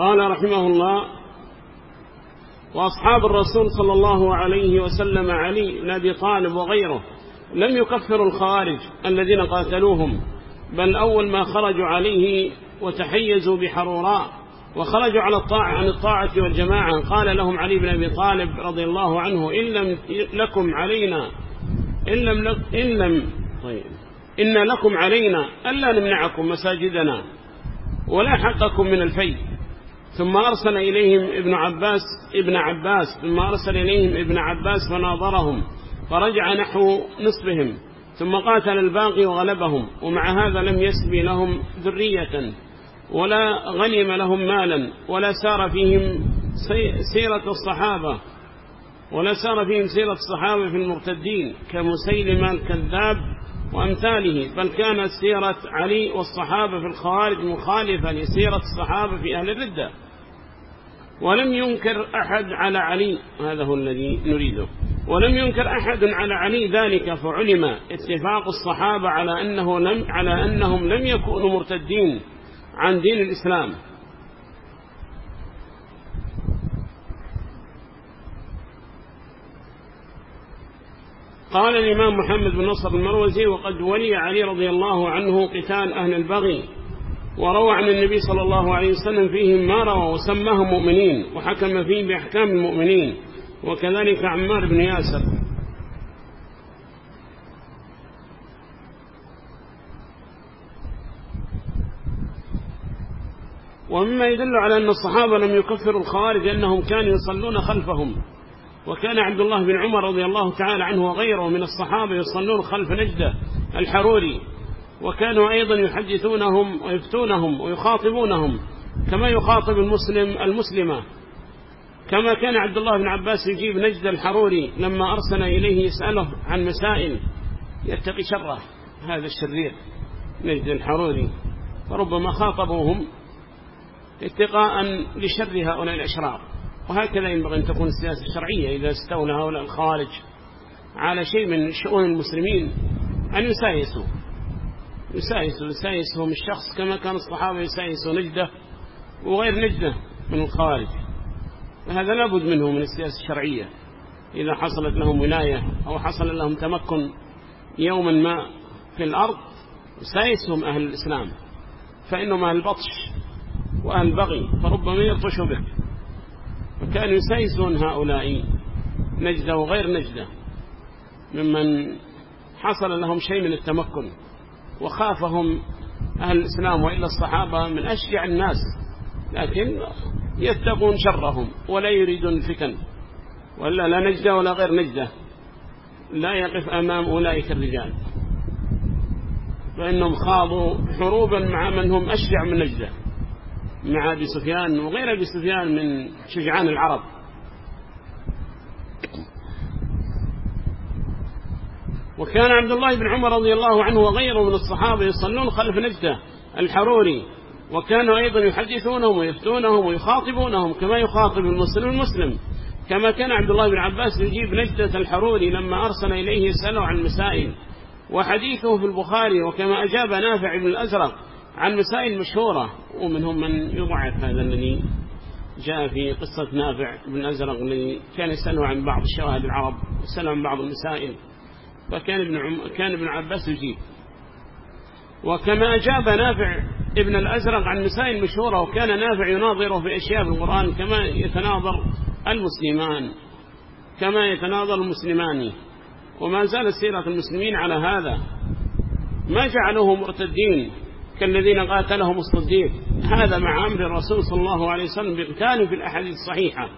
قال رحمه الله وأصحاب الرسول صلى الله عليه وسلم علي بن أبي طالب وغيره لم يكفروا الخوارج الذين قاتلوهم بل أول ما خرجوا عليه وتحيزوا بحروراء وخرجوا على الطاعة عن الطاعة والجماعة. قال لهم علي بن أبي طالب رضي الله عنه إن لم لكم علينا إن لم, إن لم طيب إن لكم علينا ألا نمنعكم مساجدنا ولا حقكم من الفي ثم أرسل إليهم ابن عباس ابن عباس ثم أرسل إليهم ابن عباس فناظرهم فرجع نحو نصفهم ثم قاتل الباقي وغلبهم ومع هذا لم يسبي لهم ذرية ولا غنم لهم مالا ولا سار فيهم سيرة الصحابة ولا سار فيهم سيرة الصحابة في المرتدين كمسيلمة الكذاب وأمثاله بل كانت سيرة علي والصحابة في الخوارج مخالفة لسيرة الصحابة في أهل الردة. ولم ينكر أحد على علي هذا هو الذي نريده. ولم ينكر أحد على علي ذلك فعلم اتفاق الصحابة على, أنه لم على أنهم لم يكونوا مرتدين عن دين الإسلام. قال الإمام محمد بن نصر المروزي وقد ولي علي رضي الله عنه قتال أهل البغي وروى عن النبي صلى الله عليه وسلم فيهم ما روى وسماهم مؤمنين وحكم فيه بأحكام المؤمنين وكذلك عمار بن ياسر. ومما يدل على أن الصحابة لم يكفروا الخوارج أنهم كانوا يصلون خلفهم. وكان عبد الله بن عمر رضي الله تعالى عنه وغيره من الصحابة يصلون خلف نجدة الحروري. وكانوا أيضا يحدثونهم ويفتونهم ويخاطبونهم كما يخاطب المسلم المسلمة. كما كان عبد الله بن عباس يجيب نجد الحروري لما أرسل إليه يسأله عن مسائل يتقي شره هذا الشرير نجد الحروري. فربما خاطبوهم اتقاء لشر هؤلاء الأشرار. وهكذا ينبغي أن تكون السياسة الشرعية إذا استولى هؤلاء الخوارج على شيء من شؤون المسلمين أن يسايسوا. يسايسوا. يسايسهم الشخص كما كان الصحابة يسايسوا نجدة وغير نجدة من الخوارج فهذا لابد منه من السياسة الشرعية. إذا حصلت لهم ولاية أو حصل لهم تمكن يوما ما في الأرض يسايسهم أهل الإسلام. فإنهم أهل البطش وأهل البغي فربما يرطشوا بك فكانوا يسايسون هؤلاء نجدة وغير نجدة ممن حصل لهم شيء من التمكن وخافهم أهل الإسلام وإلا الصحابة من أشجع الناس لكن يتقون شرهم ولا يريدون الفتن ولا لا نجدة ولا غير نجدة لا يقف أمام أولئك الرجال فإنهم خاضوا حروبا مع من هم أشجع من نجدة. مع أبي سفيان وغير أبي سفيان من شجعان العرب. وكان عبد الله بن عمر رضي الله عنه وغيره من الصحابة يصلون خلف نجدة الحروري وكانوا أيضا يحدثونهم ويفتونهم ويخاطبونهم كما يخاطب المسلم المسلم. كما كان عبد الله بن عباس يجيب نجدة الحروري لما أرسل إليه يسأله عن مسائل وحديثه في البخاري وكما أجاب نافع بن الأزرق عن مسائل مشهورة ومنهم من يضعف هذا الذي جاء في قصة نافع بن الأزرق الذي كان يسأله عن بعض الشواهد العرب يسأله عن بعض المسائل. فكان ابن, عم كان ابن عباس يجيب. وكما أجاب نافع ابن الأزرق عن مسائل مشهورة وكان نافع يناظره في أشياء في القرآن كما يتناظر المسلمان. كما يتناظر المسلمان. وما زال سيرة المسلمين على هذا. ما جعلوه مرتدين. كالذين قاتلهم الصديق. هذا مع أمر الرسول صلى الله عليه وسلم بقتال في الأحاديث الصحيحة.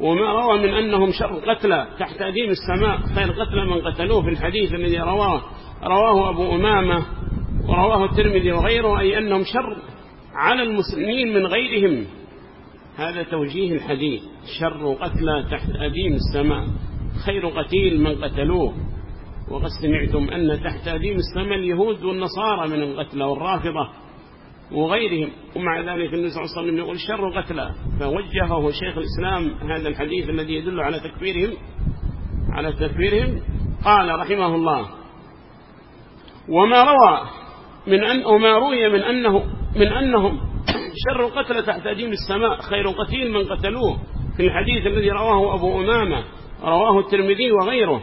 وما روى من أنهم شر قتلى تحت أديم السماء. خير قتلى من قتلوه في الحديث الذي رواه. رواه أبو أمامة ورواه الترمذي وغيره أي أنهم شر على المسلمين من غيرهم. هذا توجيه الحديث. شر قتلى تحت أديم السماء. خير قتيل من قتلوه. وقد سمعتم أن تحت أديم السماء اليهود والنصارى من القتلى والرافضة وغيرهم. ومع ذلك النبي صلى الله عليه وسلم يقول شر قتلى. فوجهه شيخ الإسلام هذا الحديث الذي يدل على تكفيرهم على تكفيرهم. قال رحمه الله وما روى من أن وما روي من أنه من أنهم شر قتل تحت أديم السماء خير قتيل من قتلوه. في الحديث الذي رواه أبو أمامة رواه الترمذي وغيره.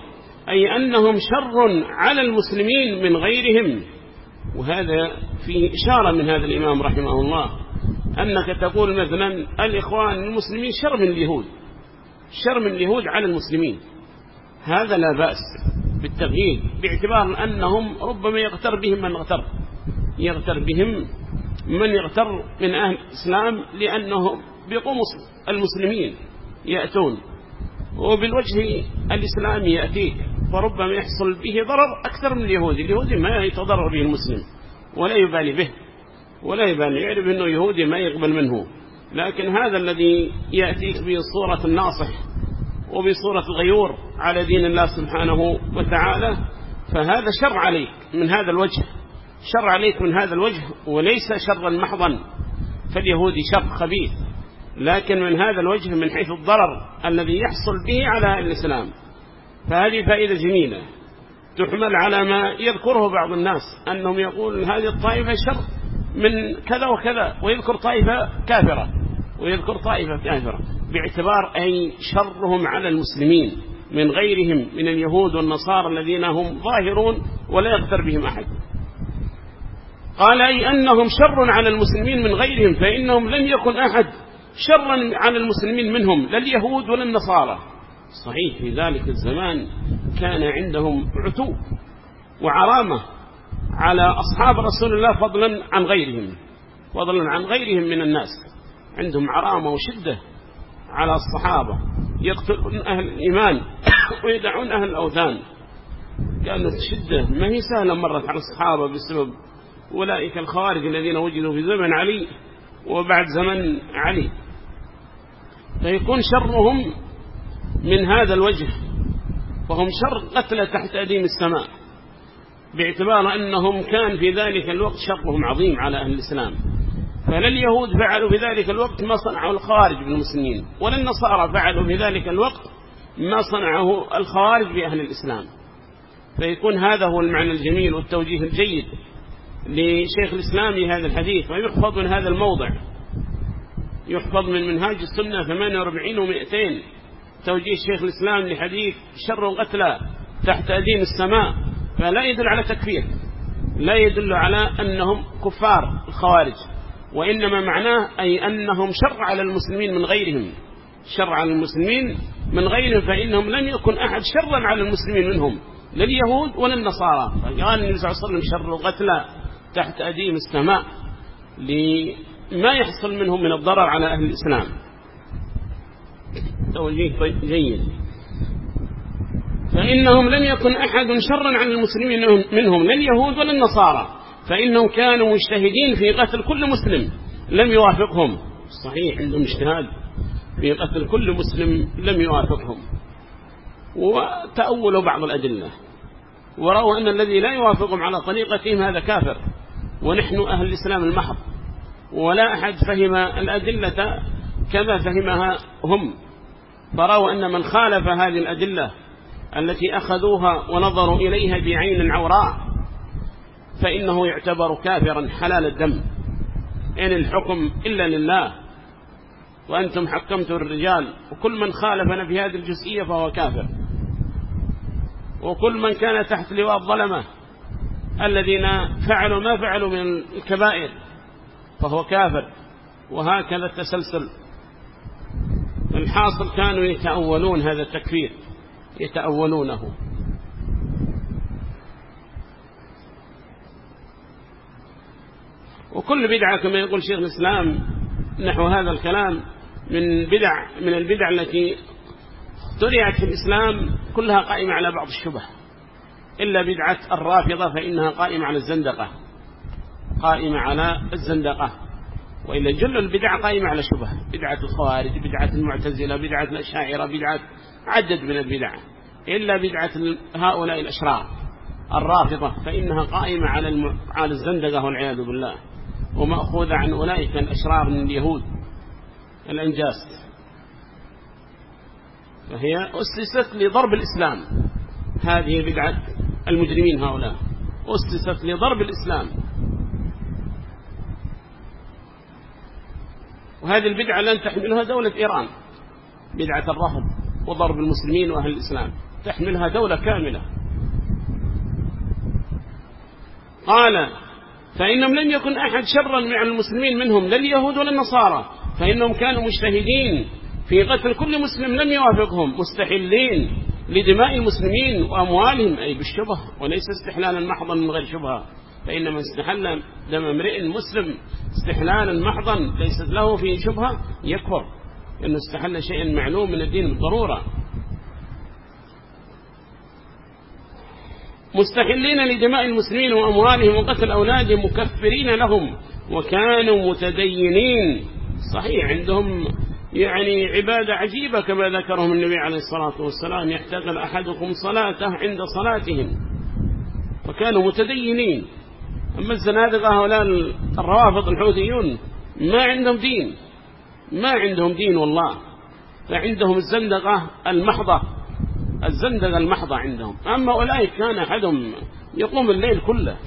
أي أنهم شر على المسلمين من غيرهم. وهذا في إشارة من هذا الإمام رحمه الله أنك تقول مثلا الإخوان المسلمين شر من اليهود شر من اليهود على المسلمين. هذا لا بأس بالتغيير باعتبار أنهم ربما يغتر بهم من اغتر. يغتر بهم من يغتر من أهل الإسلام لأنهم بقمص المسلمين يأتون. وبالوجه الإسلامي يأتيك. فربما يحصل به ضرر أكثر من اليهودي. اليهودي ما يتضرر به المسلم ولا يبالي به ولا يبالي يعرف أنه يهودي ما يقبل منه. لكن هذا الذي يأتيك بصورة الناصح وبصورة الغيور على دين الله سبحانه وتعالى فهذا شر عليك من هذا الوجه شر عليك من هذا الوجه وليس شرا محضا فاليهودي شر خبيث. لكن من هذا الوجه من حيث الضرر الذي يحصل به على الإسلام. فهذه فائدة جميلة تحمل على ما يذكره بعض الناس أنهم يقول هذه الطائفة شر من كذا وكذا ويذكر طائفة كافرة ويذكر طائفة كافرة باعتبار أي شرهم على المسلمين من غيرهم من اليهود والنصارى الذين هم ظاهرون ولا يغتر بهم أحد. قال أي أنهم شر على المسلمين من غيرهم فإنهم لم يكن أحد شرا على المسلمين منهم لا اليهود ولا النصارى. صحيح في ذلك الزمان كان عندهم عتو وعرامة على أصحاب رسول الله فضلا عن غيرهم فضلا عن غيرهم من الناس. عندهم عرامة وشدة على الصحابة يقتلون أهل الإيمان ويدعون أهل الأوثان. كانت شدة ما هي سهلة مرت على الصحابة بسبب أولئك الخوارج الذين وجدوا في زمن علي وبعد زمن علي. فيكون شرهم من هذا الوجه وهم شر قتل تحت أديم السماء باعتبار أنهم كان في ذلك الوقت شرهم عظيم على أهل الإسلام. فلا اليهود فعلوا في ذلك الوقت ما صنعوا الخوارج بالمسلمين ولا النصارى فعلوا في ذلك الوقت ما صنعه الخوارج بأهل الإسلام. فيكون هذا هو المعنى الجميل والتوجيه الجيد لشيخ الإسلام هذا الحديث ويحفظ من هذا الموضع. يحفظ من منهاج السنة 48 و200 توجيه شيخ الإسلام لحديث شر قتلى تحت أدين السماء فلا يدل على تكفير لا يدل على أنهم كفار الخوارج وإنما معناه أي أنهم شر على المسلمين من غيرهم. شر على المسلمين من غيرهم فإنهم لم يكن أحد شرا على المسلمين منهم لا اليهود ولا النصارى. فقال النبي صلى الله عليه وسلم شر قتلى تحت أديم السماء لما يحصل منهم من الضرر على أهل الإسلام. توجيه جيد. فإنهم لم يكن أحد شرا عن المسلمين منهم لا اليهود ولا النصارى. فإنهم كانوا مجتهدين في قتل كل مسلم لم يوافقهم. صحيح عندهم اجتهاد في قتل كل مسلم لم يوافقهم. وتأولوا بعض الأدلة. ورأوا أن الذي لا يوافقهم على طريقتهم هذا كافر. ونحن أهل الإسلام المحض. ولا أحد فهم الأدلة كما فهمها هم. فرأوا أن من خالف هذه الأدلة التي أخذوها ونظروا إليها بعين عوراء فإنه يعتبر كافرا حلال الدم. إن الحكم إلا لله وأنتم حكمتوا الرجال وكل من خالفنا في هذه الجزئية فهو كافر. وكل من كان تحت لواء الظلمة الذين فعلوا ما فعلوا من الكبائر فهو كافر. وهكذا التسلسل. الحاصل كانوا يتأولون هذا التكفير يتأولونه. وكل بدعة كما يقول شيخ الإسلام نحو هذا الكلام من بدع من البدع التي اخترعت في الإسلام كلها قائمة على بعض الشبه. إلا بدعة الرافضة فإنها قائمة على الزندقة قائمة على الزندقة. وإلا جل البدع قائمة على شبه بدعة الخوارج بدعة المعتزلة بدعة الأشاعرة بدعة عدد من البدع. إلا بدعة هؤلاء الأشرار الرافضة فإنها قائمة على على الزندقة والعياذ بالله. ومأخوذة عن أولئك الأشرار من اليهود الأنجاس. فهي أسست لضرب الإسلام. هذه بدعة المجرمين هؤلاء. أسست لضرب الإسلام. وهذه البدعة لن تحملها دولة إيران. بدعة الرفض وضرب المسلمين وأهل الإسلام. تحملها دولة كاملة. قال فإنهم لم يكن أحد شرا مع المسلمين منهم لا اليهود ولا النصارى. فإنهم كانوا مجتهدين. في قتل كل مسلم لم يوافقهم. مستحلين لدماء المسلمين وأموالهم. أي بالشبه وليس استحلالا محضا من غير شبهة. فإن من استحل دم امرئ مسلم استحلالا محضا ليست له فيه شبهة يكفر إنه استحل شيئا معلوم من الدين بالضرورة. مستحلين لدماء المسلمين وأموالهم وقتل أولادهم مكفرين لهم وكانوا متدينين. صحيح عندهم يعني عبادة عجيبة كما ذكرهم النبي عليه الصلاة والسلام يحتقل أحدكم صلاته عند صلاتهم فكانوا متدينين. أما الزنادقة هؤلاء الروافض الحوثيون ما عندهم دين. ما عندهم دين والله. فعندهم الزندقة المحضة. الزندقة المحضة عندهم. أما أولئك كان أحدهم يقوم الليل كله.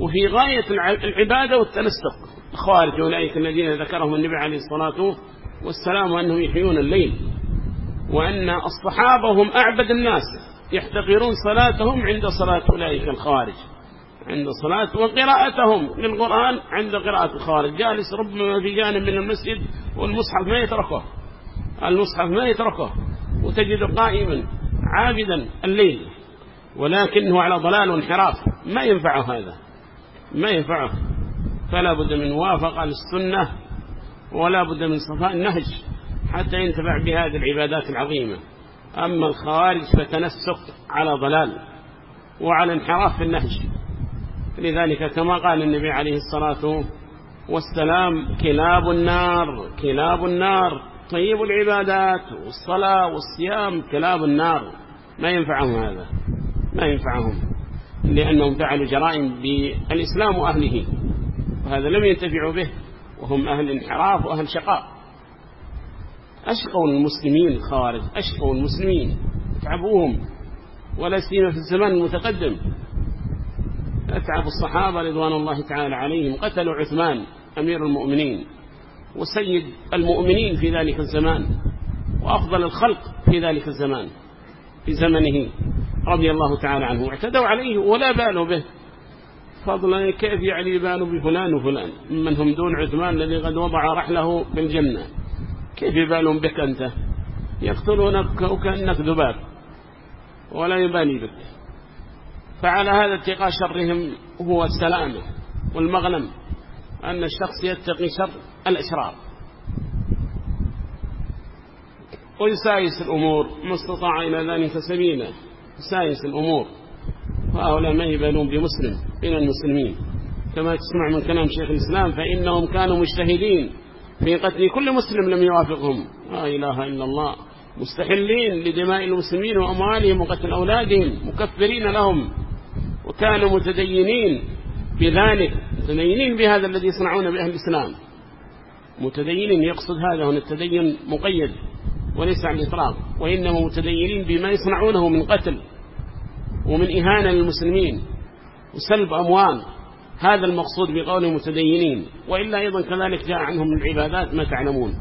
وفي غاية العبادة والتنسق الخوارج أولئك الذين ذكرهم النبي عليه الصلاة والسلام أنهم يحيون الليل. وأن الصحابة هم أعبد الناس. يحتقرون صلاتهم عند صلاة أولئك الخوارج عند صلاة وقراءتهم للقرآن عند قراءة الخوارج جالس ربما في جانب من المسجد والمصحف ما يتركه. المصحف ما يتركه. وتجد قائما عابدا الليل. ولكنه على ضلال وانحراف. ما ينفعه هذا. ما ينفعه. فلا بد من موافقة للسنة ولا بد من صفاء النهج حتى ينتفع بهذه العبادات العظيمة. أما الخوارج فتنسق على ضلال وعلى انحراف في النهج. لذلك كما قال النبي عليه الصلاة والسلام كلاب النار كلاب النار طيب العبادات والصلاة والصيام كلاب النار. ما ينفعهم هذا؟ ما ينفعهم لأنهم فعلوا جرائم بالإسلام وأهله وهذا لم ينتفعوا به وهم أهل انحراف وأهل شقاء. أشقوا المسلمين الخوارج أشقوا المسلمين تعبوهم ولا سيما في الزمان المتقدم. أتعب الصحابة رضوان الله تعالى عليهم قتلوا عثمان أمير المؤمنين وسيد المؤمنين في ذلك الزمان وأفضل الخلق في ذلك الزمان في زمنه رضي الله تعالى عنه واعتدوا عليه ولا بالوا به. فضلا كيف يعني يبالوا بفلان وفلان؟ من هم دون عثمان الذي قد وضع رحله في الجنة كيف يبالون بك أنت؟ يقتلونك وكأنك ذباب ولا يبالي بك. فعلى هذا اتقاء شرهم هو السلامة والمغنم أن الشخص يتقي شر الأشرار ويسايس الأمور ما استطاع إلى ذلك سبيلا. يسايس الأمور. وهؤلاء ما يبالون بمسلم من المسلمين. كما تسمع من كلام شيخ الإسلام فإنهم كانوا مجتهدين في قتل كل مسلم لم يوافقهم. لا إله إلا الله. مستحلين لدماء المسلمين وأموالهم وقتل أولادهم مكفرين لهم. وكانوا متدينين بذلك متدينين بهذا الذي يصنعون بأهل الإسلام. متدينين يقصد هذا هنا التدين مقيد وليس عن الإطلاق وإنما متدينين بما يصنعونه من قتل ومن إهانة للمسلمين وسلب أموال. هذا المقصود بقول متدينين وإلا أيضا كذلك جاء عنهم العبادات ما تعلمون.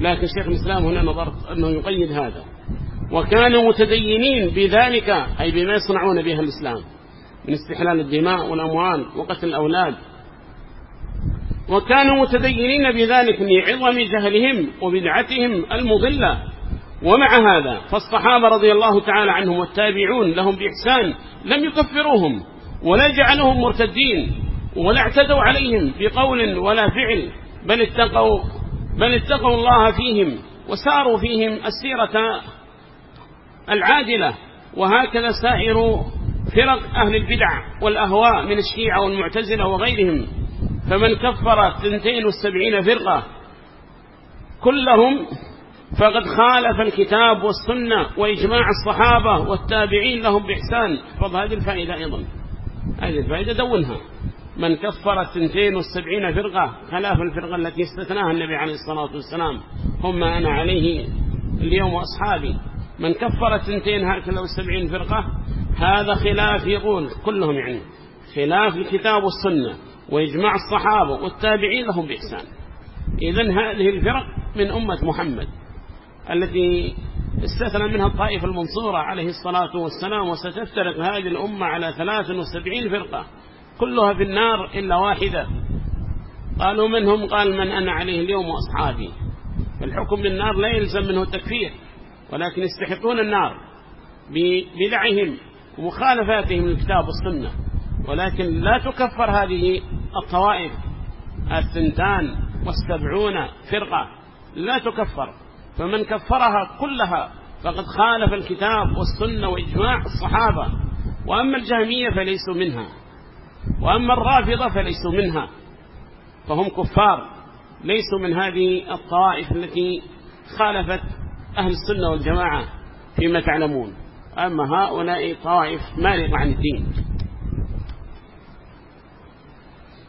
لكن شيخ الإسلام هنا نظرت أنه يقيد هذا. وكانوا متدينين بذلك أي بما يصنعون بها الإسلام. من استحلال الدماء والأموال وقتل الأولاد. وكانوا متدينين بذلك لعظم جهلهم وبدعتهم المضلة. ومع هذا فالصحابة رضي الله تعالى عنهم والتابعون لهم بإحسان لم يكفروهم ولا جعلهم مرتدين ولا اعتدوا عليهم بقول ولا فعل بل اتقوا, بل اتقوا الله فيهم وساروا فيهم السيرة العادلة. وهكذا سائر فرق أهل البدع والأهواء من الشيعة والمعتزلة وغيرهم. فمن كفر 72 فرقة كلهم فقد خالف الكتاب والسنة وإجماع الصحابة والتابعين لهم بإحسان. فضل هذه الفائدة أيضا. هذه الفائدة دونها. من كفر 72 فرقة خلاف الفرقة التي استثناها النبي عليه الصلاة والسلام. هم أنا عليه اليوم وأصحابي. من كفر الثنتين هكذا والسبعين فرقة هذا خلاف يقول كلهم يعني خلاف الكتاب والسنة وإجماع الصحابة والتابعين لهم بإحسان. إذا هذه الفرق من أمة محمد التي استثنى منها الطائفة المنصورة عليه الصلاة والسلام وستفترق هذه الأمة على 73 فرقة كلها في النار إلا واحدة. قالوا منهم قال من أنا عليه اليوم وأصحابي. الحكم للنار لا يلزم منه التكفير ولكن يستحقون النار ببدعهم. ومخالفاتهم للكتاب والسنة ولكن لا تكفر هذه الطوائف. الثنتان والسبعون فرقة. لا تكفر. فمن كفرها كلها فقد خالف الكتاب والسنة وإجماع الصحابة. وأما الجهمية فليسوا منها. وأما الرافضة فليسوا منها. فهم كفار. ليسوا من هذه الطوائف التي خالفت أهل السنة والجماعة فيما تعلمون. أما هؤلاء طوائف مارقة عن الدين.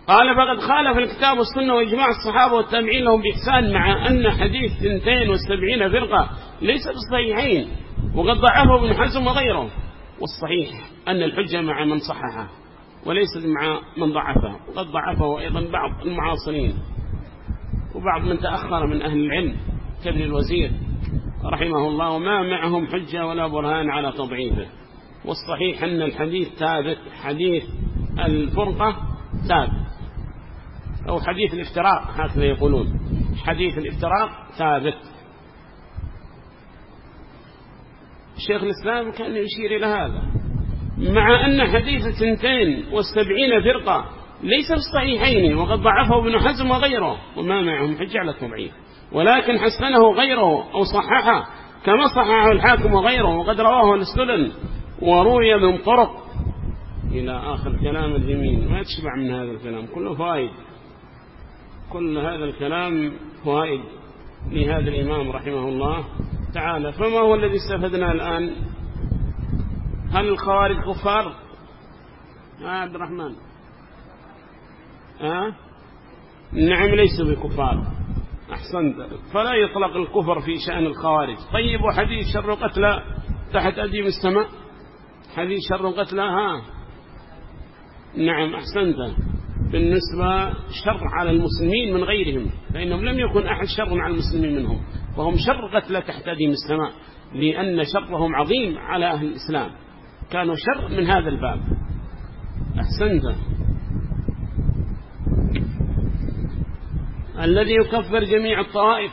قال فقد خالف الكتاب والسنة وإجماع الصحابة والتابعين لهم بإحسان مع أن حديث 72 فرقة ليس بالصحيحين وقد ضعفه ابن حزم وغيره والصحيح أن الحجة مع من صححه وليس مع من ضعفه وقد ضعفه أيضا بعض المعاصرين وبعض من تأخر من أهل العلم كابن الوزير رحمه الله وما معهم حجة ولا برهان على تضعيفه. والصحيح أن الحديث ثابت حديث الفرقة ثابت. أو حديث الافتراق هكذا يقولون. حديث الافتراق ثابت. الشيخ الإسلام كان يشير إلى هذا. مع أن حديث سنتين والسبعين فرقة ليس في الصحيحين وقد ضعفه ابن حزم وغيره وما معهم حجة على التضعيف. ولكن حسنه غيره أو صححه كما صححه الحاكم وغيره وقد رواه السلن وروي من طرق إلى آخر كلام الجميل ما تشبع من هذا الكلام كله فائد كل هذا الكلام فائد لهذا الإمام رحمه الله تعالى. فما هو الذي استفدنا الآن؟ هل الخوارج كفار؟ آه عبد الرحمن. آه نعم ليسوا بكفار. أحسنت. فلا يطلق الكفر في شأن الخوارج. طيب وحديث شر قتلى تحت أديم السماء حديث شر قتلى ها؟ نعم أحسنت. بالنسبة شر على المسلمين من غيرهم فإنهم لم يكن أحد شر على المسلمين منهم. فهم شر قتلى تحت أديم السماء لأن شرهم عظيم على أهل الإسلام. كانوا شر من هذا الباب. أحسنت. الذي يكفر جميع الطوائف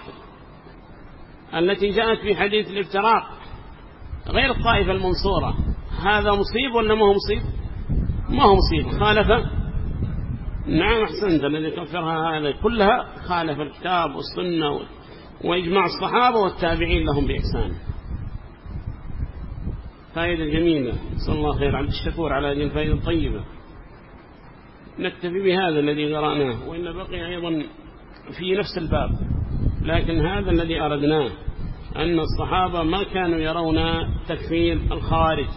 التي جاءت في حديث الافتراق غير الطائفة المنصورة. هذا مصيب ولا ما هو مصيب؟ ما هو مصيب. خالف نعم أحسنت. الذي كفرها هذا كلها خالف الكتاب والسنة وإجماع الصحابة والتابعين لهم بإحسان. فائدة جميلة. صلى الله خير عبد الشكور على هذه الفائدة الطيبة. نكتفي بهذا الذي قرأناه. وإن بقي أيضا في نفس الباب. لكن هذا الذي أردناه أن الصحابة ما كانوا يرون تكفير الخارج.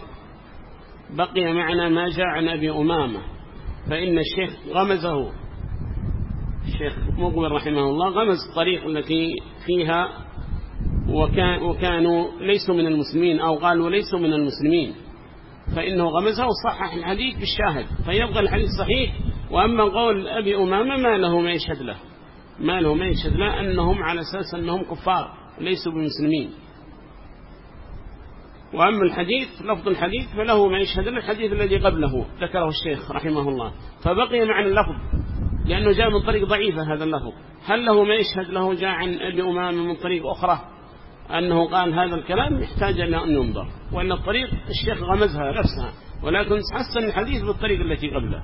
بقي معنا ما جاء عن أبي أمامة. فإن الشيخ غمزه. الشيخ مقبل رحمه الله غمز الطريق التي فيها وكان وكانوا ليسوا من المسلمين أو قالوا ليسوا من المسلمين. فإنه غمزه وصحح الحديث بالشاهد. فيبقى الحديث صحيح. وأما قول أبي أمامة ما له ما يشهد له. ما له ما يشهد له أنهم على أساس أنهم كفار ليسوا بمسلمين. وأما الحديث لفظ الحديث فله ما يشهد الحديث الذي قبله ذكره الشيخ رحمه الله. فبقي معنى اللفظ لأنه جاء من طريق ضعيفة هذا اللفظ. هل له ما يشهد له؟ جاء عن أبي من طريق أخرى أنه قال هذا الكلام يحتاج إلى أن ينظر. وأن الطريق الشيخ غمزها نفسها. ولكن حسن الحديث بالطريق التي قبله.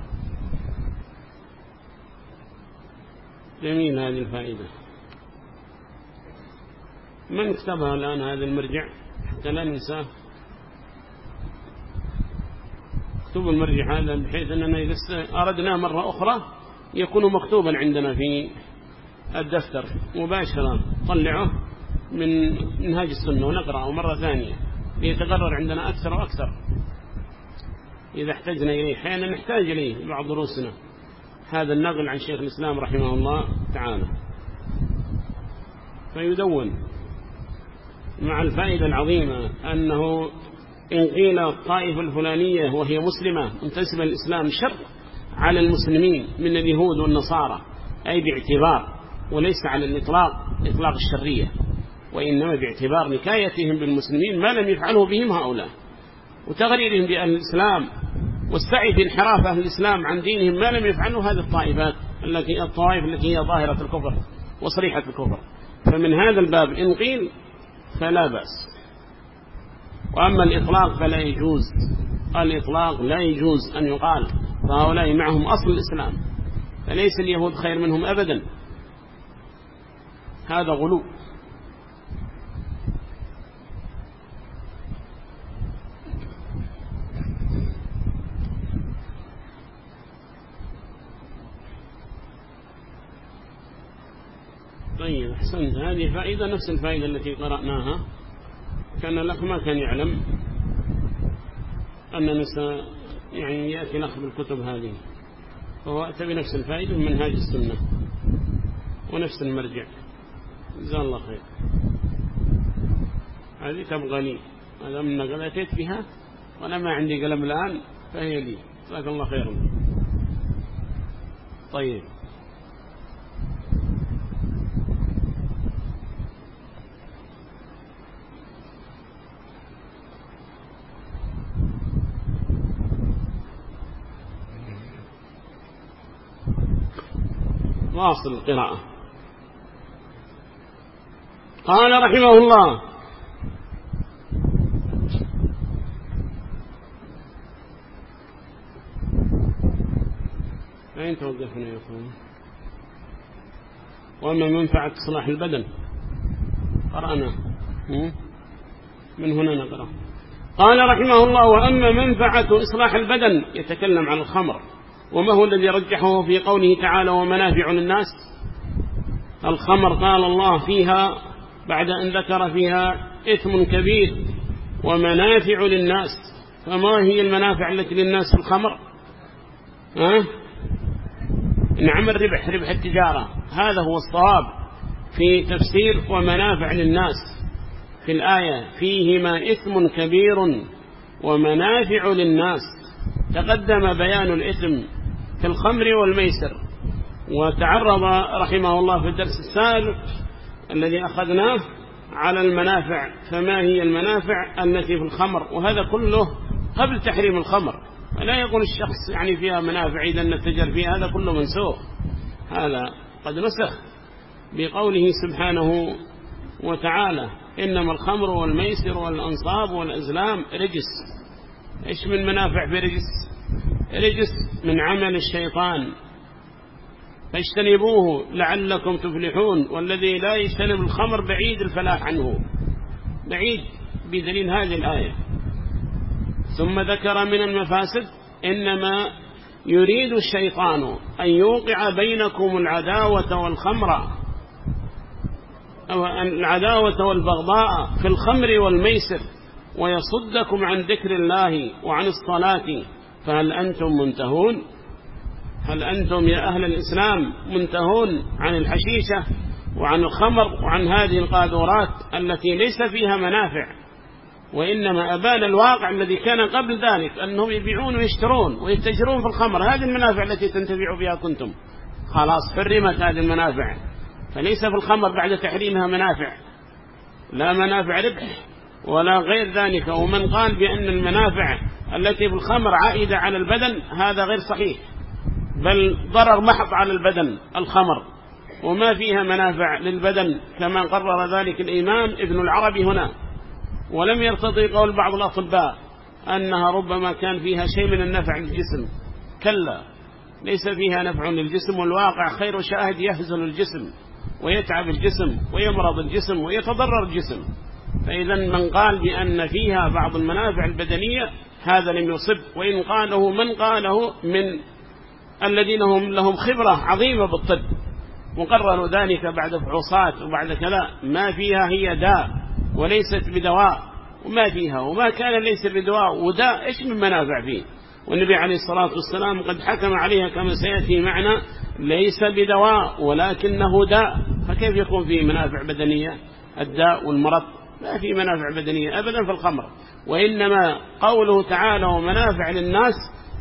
جميل هذه الفائدة؟ من كتبها الآن هذا المرجع؟ حتى لا ننساه. اكتب المرجع هذا بحيث أننا إذا أردنا مرة أخرى يكون مكتوبا عندنا في الدفتر مباشرة طلعه من منهاج السنة ونقرأه مرة ثانية. ليتقرر عندنا أكثر وأكثر. إذا احتجنا إليه. حيانا نحتاج إليه بعض دروسنا. هذا النقل عن شيخ الإسلام رحمه الله تعالى. فيدون مع الفائدة العظيمة أنه إن قيل الطائفة الفلانية وهي مسلمة منتسبة للإسلام شر على المسلمين من اليهود والنصارى أي باعتبار وليس على الإطلاق إطلاق الشرية. وإنما باعتبار نكايتهم بالمسلمين ما لم يفعله بهم هؤلاء. وتغريرهم بأهل الإسلام والسعي في انحراف أهل الإسلام عن دينهم ما لم يفعله هذه الطائفات التي الطوائف التي هي ظاهرة الكفر وصريحة الكفر. فمن هذا الباب إن قيل فلا بأس. وأما الإطلاق فلا يجوز. الإطلاق لا يجوز أن يقال فهؤلاء معهم أصل الإسلام. فليس اليهود خير منهم أبدا. هذا غلو. طيب أحسنت. هذه فائدة نفس الفائدة التي قرأناها. كان الأخ ما كان يعلم أننا يعني يأتي الأخ بالكتب هذه. فهو أتى بنفس الفائدة من منهاج السنة ونفس المرجع. جزاه الله خير. هذه تبغى لي. هذا من نقل أتيت بها وأنا ما عندي قلم الآن فهي لي. جزاك الله خيرا طيب. واصل القراءة. قال رحمه الله أين توقفنا يا أخوان؟ وأما منفعة إصلاح البدن. قرأنا. من هنا نقرأ. قال رحمه الله وأما منفعة إصلاح البدن يتكلم عن الخمر. وما هو الذي رجحه في قوله تعالى ومنافع للناس الخمر قال الله فيها بعد أن ذكر فيها إثم كبير ومنافع للناس. فما هي المنافع التي للناس؟ في الخمر. ها؟ نعم الربح ربح التجارة. هذا هو الصواب في تفسير ومنافع للناس. في الآية فيهما إثم كبير ومنافع للناس. تقدم بيان الإثم في الخمر والميسر. وتعرض رحمه الله في الدرس السابق الذي أخذناه على المنافع. فما هي المنافع؟ التي في الخمر. وهذا كله قبل تحريم الخمر. فلا يقول الشخص يعني فيها منافع إذا نتجر فيها. هذا كله منسوخ هذا قد نسخ بقوله سبحانه وتعالى إنما الخمر والميسر والأنصاب والأزلام رجس. إيش من منافع في رجس من عمل الشيطان. فاجتنبوه لعلكم تفلحون والذي لا يجتنب الخمر بعيد الفلاح عنه. بعيد بدليل هذه الآية. ثم ذكر من المفاسد إنما يريد الشيطان أن يوقع بينكم العداوة والخمر أو العداوة والبغضاء في الخمر والميسر ويصدكم عن ذكر الله وعن الصلاة. فهل أنتم منتهون؟ هل أنتم يا أهل الإسلام منتهون عن الحشيشة وعن الخمر وعن هذه القاذورات التي ليس فيها منافع؟ وإنما أبان الواقع الذي كان قبل ذلك أنهم يبيعون ويشترون ويتجرون في الخمر. هذه المنافع التي تنتفع بها كنتم. خلاص حرمت هذه المنافع. فليس في الخمر بعد تحريمها منافع. لا منافع ربح ولا غير ذلك. ومن قال بأن المنافع التي في الخمر عائدة على البدن هذا غير صحيح. بل ضرر محض على البدن الخمر. وما فيها منافع للبدن كما قرر ذلك الإمام ابن العربي هنا. ولم يرتضي قول بعض الأطباء أنها ربما كان فيها شيء من النفع للجسم. كلا ليس فيها نفع للجسم. والواقع خير شاهد يهزل الجسم ويتعب الجسم ويمرض الجسم ويتضرر الجسم. فإذا من قال بأن فيها بعض المنافع البدنية هذا لم يصب. وإن قاله من قاله من الذين هم لهم خبرة عظيمة بالطب. وقرروا ذلك بعد فحوصات وبعد كذا. ما فيها هي داء وليست بدواء. وما فيها وما كان ليس بدواء وداء إيش من منافع فيه؟ والنبي عليه الصلاة والسلام قد حكم عليها كما سيأتي معنا ليس بدواء ولكنه داء. فكيف يكون فيه منافع بدنية؟ الداء والمرض. ما في منافع بدنية أبدا في الخمر وإنما قوله تعالى ومنافع للناس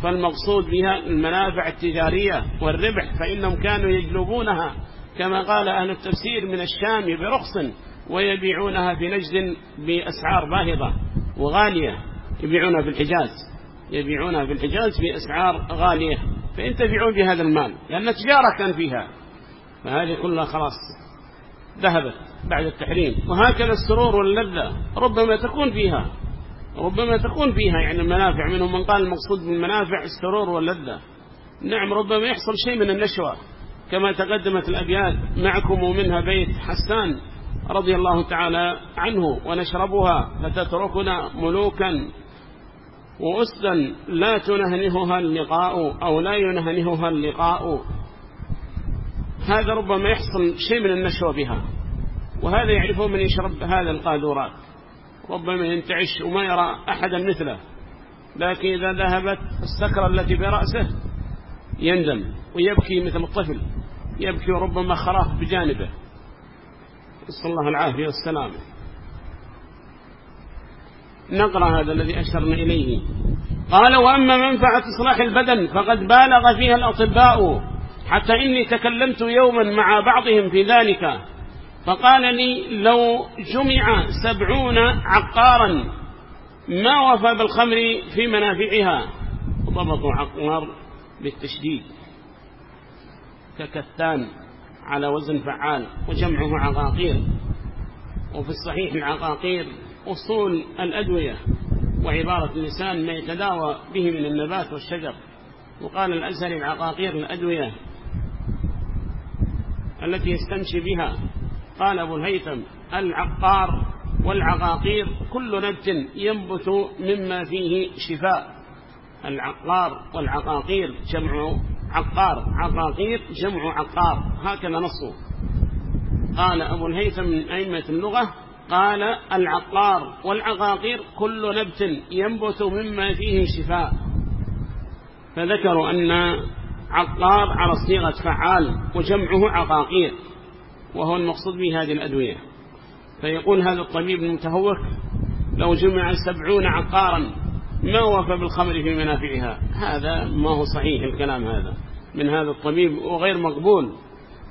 فالمقصود بها المنافع التجارية والربح فإنهم كانوا يجلبونها كما قال أهل التفسير من الشام برخص ويبيعونها في نجد بأسعار باهظة وغالية. يبيعونها في الحجاز يبيعونها في الحجاز بأسعار غالية فينتفعون بهذا المال لأن تجارة كان فيها فهذه كلها خلاص. ذهبت بعد التحريم. وهكذا السرور واللذة ربما تكون فيها. ربما تكون فيها يعني المنافع منهم من قال المقصود بالمنافع السرور واللذة. نعم ربما يحصل شيء من النشوة. كما تقدمت الأبيات معكم ومنها بيت حسان رضي الله تعالى عنه ونشربها فتتركنا ملوكا وأسدا. لا تنهنهها اللقاء أو لا ينهنهها اللقاء. هذا ربما يحصل شيء من النشوة بها. وهذا يعرفه من يشرب هذا القادورات ربما ينتعش وما يرى أحدا مثله. لكن إذا ذهبت السكرة التي برأسه يندم ويبكي مثل الطفل. يبكي وربما خراف بجانبه. نسأل الله العافية والسلامة. نقرأ هذا الذي أشرنا إليه. قال وأما منفعة إصلاح البدن فقد بالغ فيها الأطباء. حتى إني تكلمت يوما مع بعضهم في ذلك فقال لي لو جمع سبعون عقارا ما وفى بالخمر في منافعها؟ ضبطوا عقار بالتشديد ككثان على وزن فعال وجمعه عقاقير وفي الصحيح العقاقير أصول الأدوية وعبارة اللسان ما يتداوى به من النبات والشجر وقال الأزهر العقاقير الأدوية التي يستمشي بها. قال أبو الهيثم العقار والعقاقير كل نبت ينبت مما فيه شفاء. العقار والعقاقير جمع عقار عقاقير جمع عقار. هكذا نصه. قال أبو الهيثم من أئمة اللغة قال العقار والعقاقير كل نبت ينبت مما فيه شفاء. فذكروا أن عقار على صيغة فعال وجمعه عقاقير وهو المقصود به هذه الأدوية. فيقول هذا الطبيب المتهوك لو جمع سبعون عقارا ما وفى بالخمر في منافعها؟ هذا ما هو صحيح الكلام هذا. من هذا الطبيب وغير مقبول.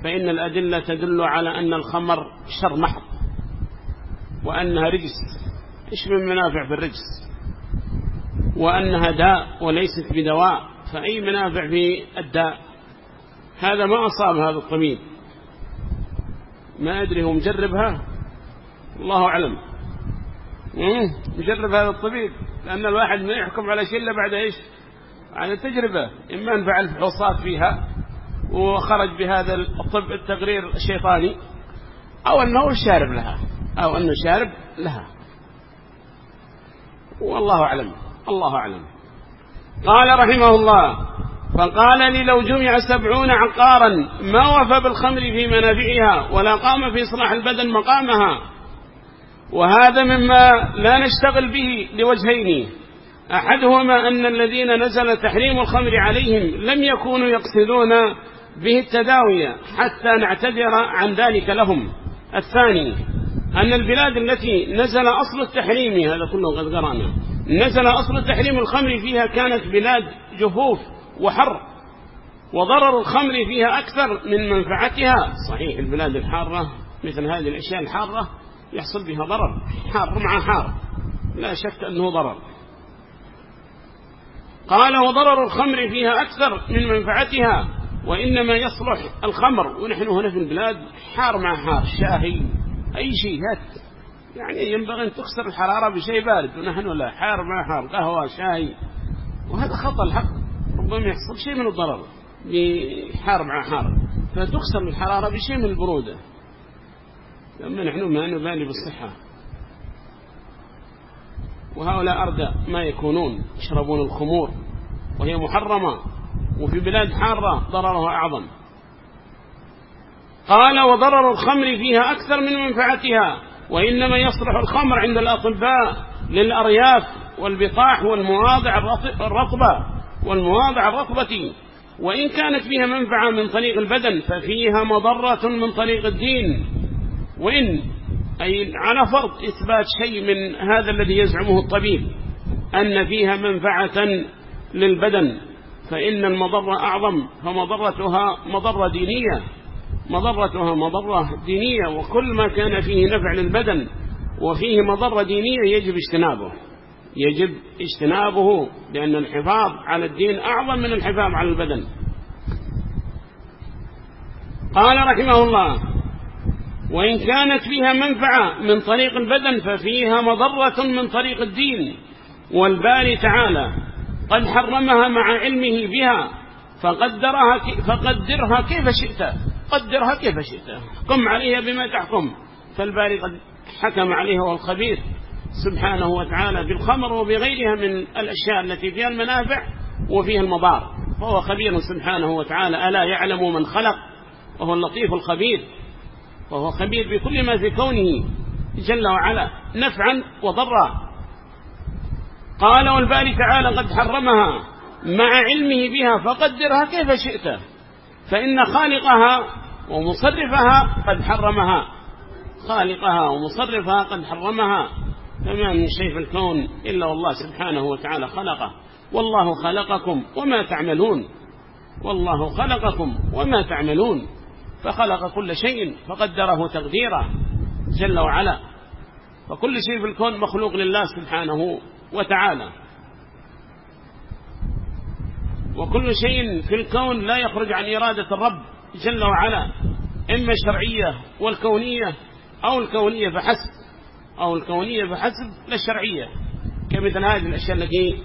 فإن الأدلة تدل على أن الخمر شر محض وأنها رجس. إيش من منافع في الرجس؟ وأنها داء وليست بدواء. فأي منافع في الداء؟ هذا ما أصاب هذا الطبيب. ما أدري هو مجربها الله أعلم. مجرب هذا الطبيب. لأن الواحد ما يحكم على شيء إلا بعد إيش؟ على تجربة. إما أن فعل فحوصات فيها وخرج بهذا الطب التقرير الشيطاني أو أنه شارب لها أو أنه شارب لها. والله أعلم. الله أعلم. قال رحمه الله فقال لي لو جمع سبعون عقارا ما وفى بالخمر في منافعها ولا قام في إصلاح البدن مقامها وهذا مما لا نشتغل به لوجهين أحدهما أن الذين نزل تحريم الخمر عليهم لم يكونوا يقصدون به التداوي حتى نعتذر عن ذلك لهم. الثاني أن البلاد التي نزل أصل التحريم هذا كله قد قرأنا نزل أصل التحريم الخمر فيها كانت بلاد جفوف وحر وضرر الخمر فيها أكثر من منفعتها. صحيح البلاد الحارة مثل هذه الأشياء الحارة يحصل بها ضرر حار مع حار. لا شك أنه ضرر. قال وضرر الخمر فيها أكثر من منفعتها وإنما يصلح الخمر. ونحن هنا في البلاد حار مع حار شاهي أي شيء هات. يعني ينبغي أن تكسر الحرارة بشيء بارد. ونحن لا حار مع حار قهوة شاهي وهذا خطأ الحق. ربما يحصل شيء من الضرر. بحار مع حار. فتكسر الحرارة بشيء من البرودة. لما نحن ما نبالي بالصحة. وهؤلاء أردى ما يكونون يشربون الخمور. وهي محرمة. وفي بلاد حارة ضررها أعظم. قال وضرر الخمر فيها أكثر من منفعتها. وإنما يصلح الخمر عند الأطباء للأرياف والبطاح والمواضع الرطبة والمواضع الرطبة. وإن كانت فيها منفعة من طريق البدن ففيها مضرة من طريق الدين. وإن أي على فرض إثبات شيء من هذا الذي يزعمه الطبيب أن فيها منفعة للبدن فإن المضرة أعظم فمضرتها مضرة دينية. مضرتها مضرة دينية وكل ما كان فيه نفع للبدن وفيه مضرة دينية يجب اجتنابه. يجب اجتنابه لأن الحفاظ على الدين أعظم من الحفاظ على البدن. قال رحمه الله وإن كانت فيها منفعة من طريق البدن ففيها مضرة من طريق الدين. والباري تعالى قد حرمها مع علمه بها فقدرها, فقدرها كيف شئت. قدرها كيف شئت. قم عليها بما تحكم. فالباري قد حكم عليها والخبير سبحانه وتعالى بالخمر وبغيرها من الأشياء التي فيها المنافع وفيها المضار. فهو خبير سبحانه وتعالى. ألا يعلم من خلق؟ وهو اللطيف الخبير. وهو خبير بكل ما في كونه جل وعلا نفعا وضرا. قال والباري تعالى قد حرمها. مع علمه بها فقدرها كيف شئت. فإن خالقها ومصرفها قد حرمها خالقها ومصرفها قد حرمها. فما من شيء في الكون إلا والله سبحانه وتعالى خلقه. والله خلقكم وما تعملون. والله خلقكم وما تعملون. فخلق كل شيء فقدره تقديرا جل وعلا. فكل شيء في الكون مخلوق لله سبحانه وتعالى. وكل شيء في الكون لا يخرج عن إرادة الرب. جل وعلا إما الشرعية والكونية أو الكونية فحسب أو الكونية فحسب لا الشرعية. كمثل هذه الأشياء التي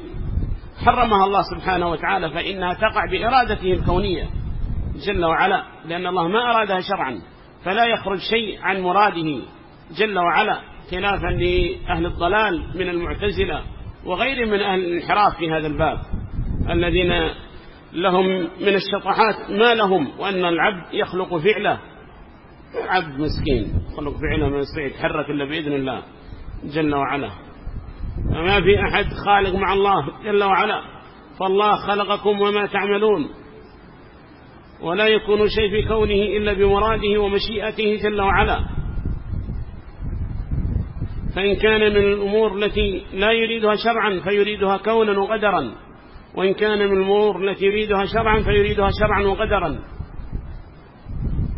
حرمها الله سبحانه وتعالى فإنها تقع بإرادته الكونية جل وعلا لأن الله ما أرادها شرعا فلا يخرج شيء عن مراده جل وعلا خلافا لأهل الضلال من المعتزلة وغير من أهل الانحراف في هذا الباب. الذين لهم من الشطحات ما لهم وأن العبد يخلق فعله. عبد مسكين يخلق فعله ما يستطيع يتحرك إلا بإذن الله جل وعلا. فما في أحد خالق مع الله جل وعلا. فالله خلقكم وما تعملون. ولا يكون شيء في كونه إلا بمراده ومشيئته جل وعلا. فإن كان من الأمور التي لا يريدها شرعا فيريدها كونا وقدرا. وإن كان من الأمور التي يريدها شرعا فيريدها شرعا وقدرا.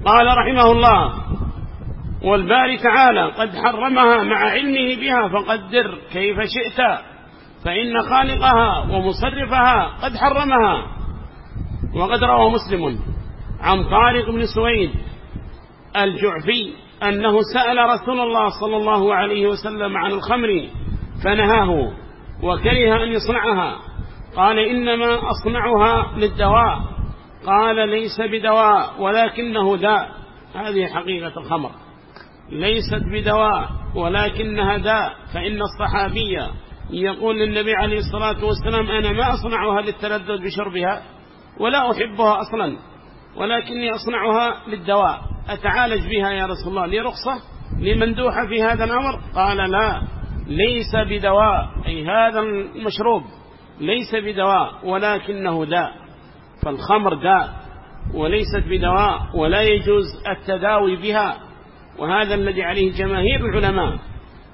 قال رحمه الله والباري تعالى قد حرمها مع علمه بها فقدر كيف شئت فإن خالقها ومصرفها قد حرمها. وقد روى مسلم عن طارق بن سويد الجعفي أنه سأل رسول الله صلى الله عليه وسلم عن الخمر فنهاه وكره أن يصنعها. قال إنما أصنعها للدواء. قال ليس بدواء ولكنه داء. هذه حقيقة الخمر. ليست بدواء ولكنها داء. فإن الصحابية يقول للنبي عليه الصلاة والسلام أنا ما أصنعها للتلذذ بشربها ولا أحبها أصلا ولكني أصنعها للدواء. أتعالج بها يا رسول الله لي رخصة لمندوحة في هذا الأمر؟ قال لا ليس بدواء. أي هذا المشروب. ليس بدواء ولكنه داء. فالخمر داء وليست بدواء ولا يجوز التداوي بها. وهذا الذي عليه جماهير العلماء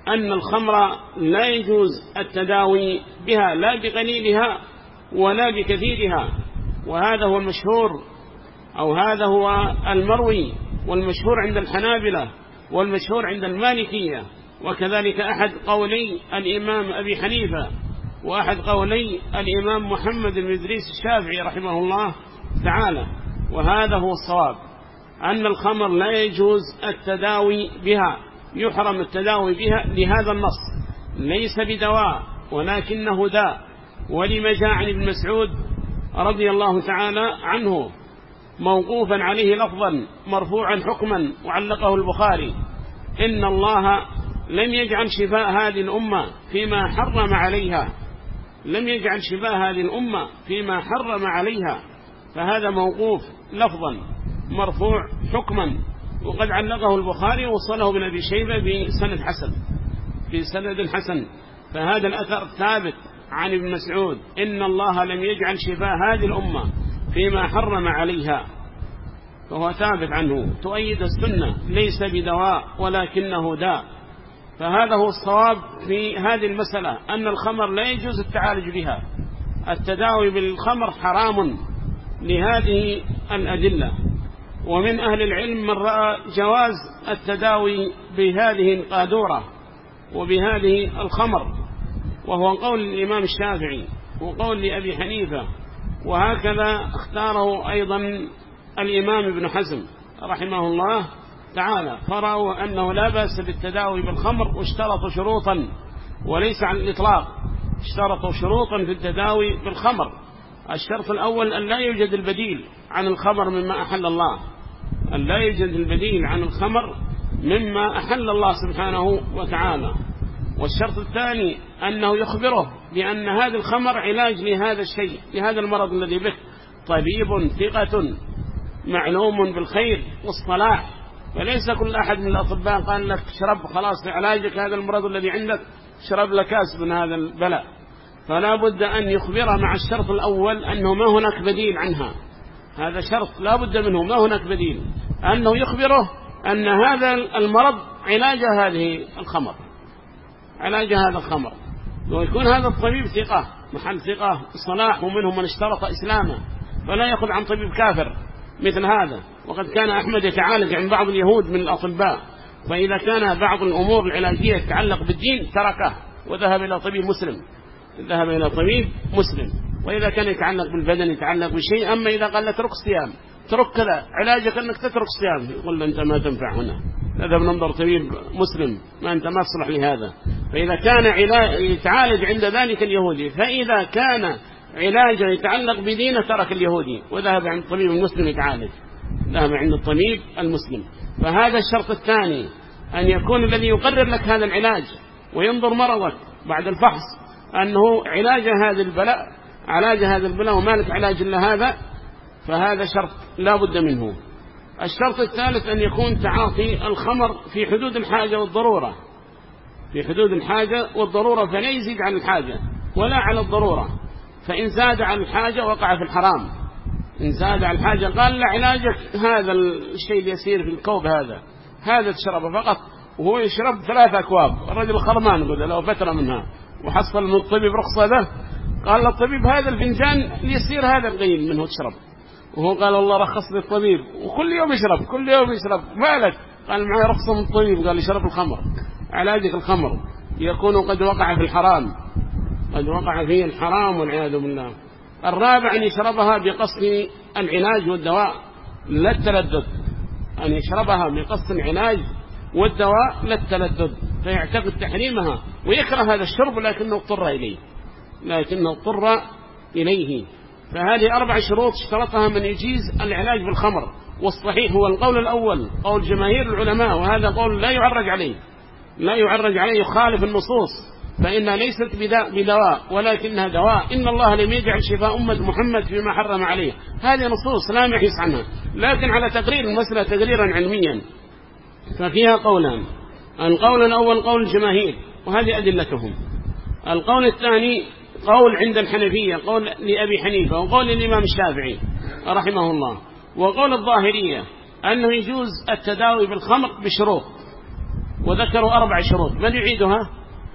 أن الخمر لا يجوز التداوي بها لا بقليلها ولا بكثيرها. وهذا هو المشهور أو هذا هو المروي والمشهور عند الحنابلة والمشهور عند المالكية. وكذلك أحد قولي الإمام أبي حنيفة. وأحد قولي الإمام محمد بن إدريس الشافعي رحمه الله تعالى وهذا هو الصواب أن الخمر لا يجوز التداوي بها يحرم التداوي بها لهذا النص ليس بدواء ولكنه داء ولما جاء عن ابن مسعود رضي الله تعالى عنه موقوفا عليه لفظا مرفوعا حكما وعلقه البخاري إن الله لم يجعل شفاء هذه الأمة فيما حرم عليها لم يجعل شفاء هذه الأمة فيما حرم عليها فهذا موقوف لفظا مرفوع حكما. وقد علقه البخاري وصله بن أبي شيبة بسند حسن بسند حسن. فهذا الأثر ثابت عن ابن مسعود إن الله لم يجعل شفاء هذه الأمة فيما حرم عليها. فهو ثابت عنه تؤيد السنة ليس بدواء ولكنه داء. فهذا هو الصواب في هذه المسألة أن الخمر لا يجوز التعالج بها. التداوي بالخمر حرام لهذه الأدلة. ومن أهل العلم من رأى جواز التداوي بهذه القادورة وبهذه الخمر وهو قول الإمام الشافعي وقول لأبي حنيفة وهكذا اختاره أيضا الإمام ابن حزم رحمه الله. تعالى فرأوا أنه لا بأس بالتداوي بالخمر واشترطوا شروطا وليس على الإطلاق. اشترطوا شروطا في التداوي بالخمر. الشرط الأول أن لا يوجد البديل عن الخمر مما أحل الله. أن لا يوجد البديل عن الخمر مما أحل الله سبحانه وتعالى. والشرط الثاني أنه يخبره بأن هذا الخمر علاج لهذا الشيء لهذا المرض الذي به. طبيب ثقة معلوم بالخير والصلاح. فليس كل أحد من الأطباء قال لك اشرب خلاص لعلاجك هذا المرض الذي عندك اشرب لك كاس من هذا البلاء. فلا بد أن يخبره مع الشرط الأول أنه ما هناك بديل عنها. هذا شرط لا بد منه ما هناك بديل. أنه يخبره أن هذا المرض علاج هذه الخمر. علاج هذا الخمر. ويكون هذا الطبيب ثقة محل ثقة صلاح ومنهم من اشترط إسلامه. فلا يأخذ عن طبيب كافر. مثل هذا. وقد كان أحمد يتعالج عن بعض اليهود من الأطباء فإذا كان بعض الأمور العلاجية تتعلق بالدين تركه وذهب إلى طبيب مسلم. ذهب إلى طبيب مسلم. وإذا كان يتعلق بالبدن يتعلق بشيء أما إذا قال له اترك الصيام ترك كذا. علاجك أنك تترك الصيام. يقول له أنت ما تنفع هنا. هذا بننظر طبيب مسلم. ما أنت ما تصلح لهذا. فإذا كان يتعالج عند ذلك اليهودي فإذا كان علاجه يتعلق بدينه ترك اليهودي وذهب عند الطبيب المسلم يتعالج. ذهب عند الطبيب المسلم. فهذا الشرط الثاني أن يكون الذي يقرر لك هذا العلاج وينظر مرضك بعد الفحص أنه علاج هذا البلاء علاج هذا البلاء وما لك علاج إلا هذا فهذا شرط لا بد منه. الشرط الثالث أن يكون تعاطي الخمر في حدود الحاجة والضرورة. في حدود الحاجة والضرورة فلا يزيد عن الحاجة ولا على الضرورة. فإن زاد عن الحاجة وقع في الحرام. إن زاد عن الحاجة قال لا علاجك هذا الشيء اللي يصير في الكوب هذا. هذا تشربه فقط. وهو يشرب ثلاث أكواب. الرجل خرمان قد له فترة منها. وحصل من الطبيب رخصة له. قال للطبيب هذا الفنجان يصير هذا القليل منه تشرب. وهو قال الله رخص لي الطبيب. وكل يوم يشرب كل يوم يشرب. مالك قال معي رخصة من الطبيب. قال يشرب الخمر. علاجك الخمر. يكون قد وقع في الحرام. قد وقع فيه الحرام والعياذ بالله. الرابع أن يشربها بقصد العلاج والدواء. لا التلذذ. أن يشربها بقصد العلاج والدواء لا التلذذ. فيعتقد تحريمها ويكره هذا الشرب لكنه اضطر إليه. لكنه اضطر إليه. فهذه أربع شروط اشترطها من يجيز العلاج بالخمر. والصحيح هو القول الأول قول جماهير العلماء وهذا قول لا يعرج عليه. لا يعرج عليه يخالف النصوص. فإنها ليست بدواء ولكنها دواء. إن الله لم يجعل شفاء أمة محمد فيما حرم عليه. هذه نصوص لا محيص عنها. لكن على تقرير المسألة تقريرا علميا. ففيها قولان. القول الأول قول الجماهير وهذه أدلتهم. القول الثاني قول عند الحنفية قول لأبي حنيفة وقول الإمام الشافعي رحمه الله. وقول الظاهرية أنه يجوز التداوي بالخمر بشروط. وذكروا أربع شروط. من يعيدها؟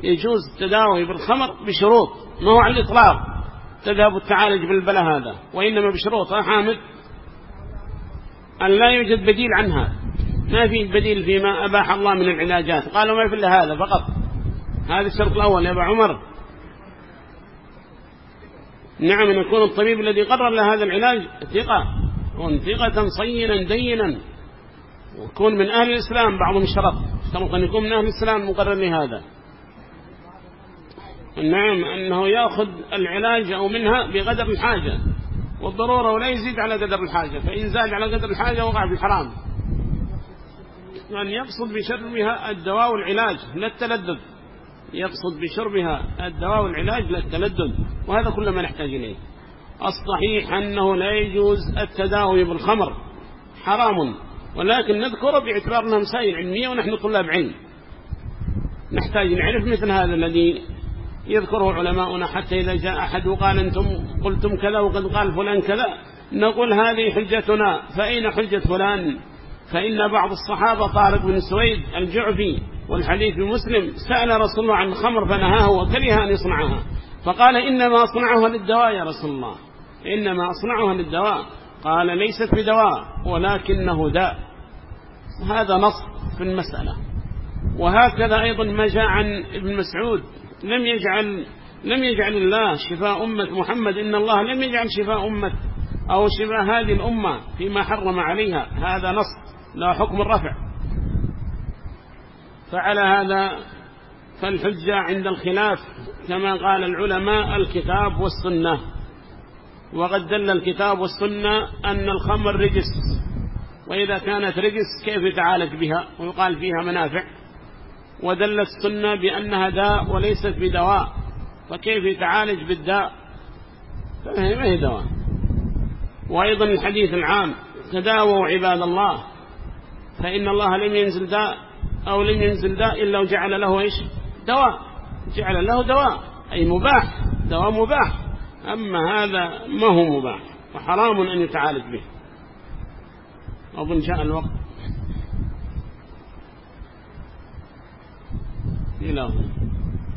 يجوز التداوي بالخمر بشروط ما هو على الإطلاق. تذهب التعالج بالبلاء هذا وإنما بشروط. حامد أن لا يوجد بديل عنها. ما في بديل فيما أباح الله من العلاجات. قالوا ما في إلا هذا فقط. هذا الشرط الأول يا أبا عمر. نعم أن يكون الطبيب الذي قرر له هذا العلاج ثقة. يكون ثقة صينا دينا. ويكون من أهل الإسلام بعضهم شرط اشترط أن يكون من أهل الإسلام مقرر لهذا. نعم أنه يأخذ العلاج أو منها بقدر الحاجة والضرورة ولا يزيد على قدر الحاجة فإن زاد على قدر الحاجة وقع في الحرام يعني يقصد بشربها الدواء والعلاج لا التلذذ. يقصد بشربها الدواء والعلاج لا التلذذ وهذا كل ما نحتاج إليه. الصحيح أنه لا يجوز التداوي بالخمر حرام. ولكن نذكره بإعتبار أنها مسائل علمية ونحن طلاب علم. نحتاج نعرف مثل هذا الذي يذكره علماؤنا حتى إذا جاء أحد وقال أنتم قلتم كذا وقد قال فلان كذا نقول هذه حجتنا. فأين حجة فلان؟ فإن بعض الصحابة طارق بن سويد الجعفي والحديث بمسلم سأل رسول الله عن الخمر فنهاه وكره أن يصنعها. فقال إنما أصنعها للدواء يا رسول الله. إنما أصنعها للدواء. قال ليست بدواء ولكنه داء. هذا نص في المسألة. وهكذا أيضا ما جاء عن ابن مسعود. لم يجعل لم يجعل الله شفاء أمة محمد. إن الله لم يجعل شفاء أمة أو شفاء هذه الأمة فيما حرم عليها. هذا نص لا حكم الرفع. فعلى هذا فالحجة عند الخلاف كما قال العلماء الكتاب والسنة. وقد دل الكتاب والسنة أن الخمر رجس. وإذا كانت رجس كيف يتعالج بها؟ ويقال فيها منافع. ودل السنة بأنها داء وليست بدواء. فكيف يتعالج بالداء؟ فهي ما هي دواء. وأيضا الحديث العام تداووا عباد الله. فإن الله لم ينزل داء أو لم ينزل داء إلا وجعل له إيش؟ دواء. جعل له دواء أي مباح. دواء مباح. أما هذا ما هو مباح وحرام أن يتعالج به. أظن جاء الوقت. إلى